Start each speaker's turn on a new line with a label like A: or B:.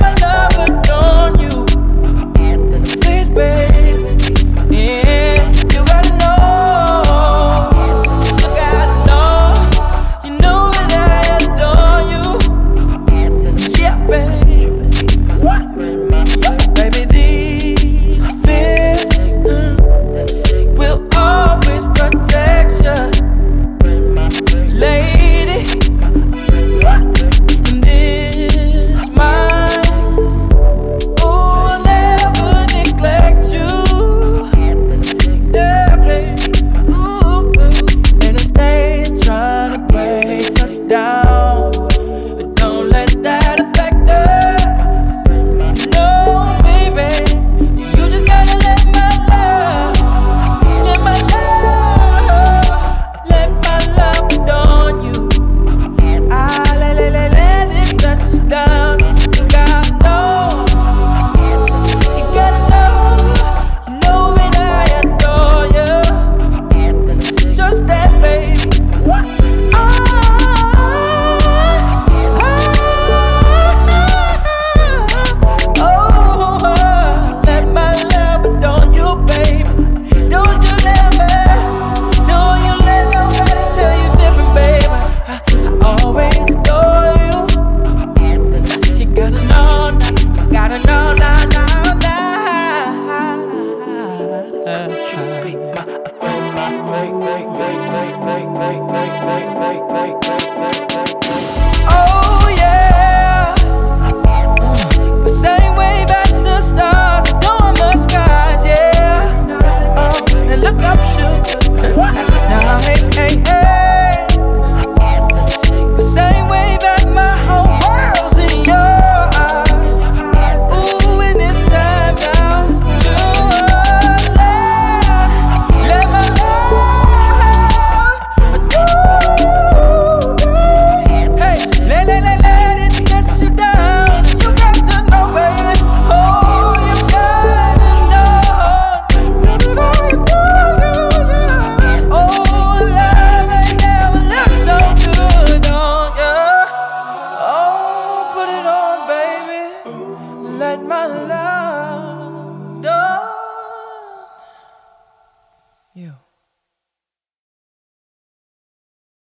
A: my love. You.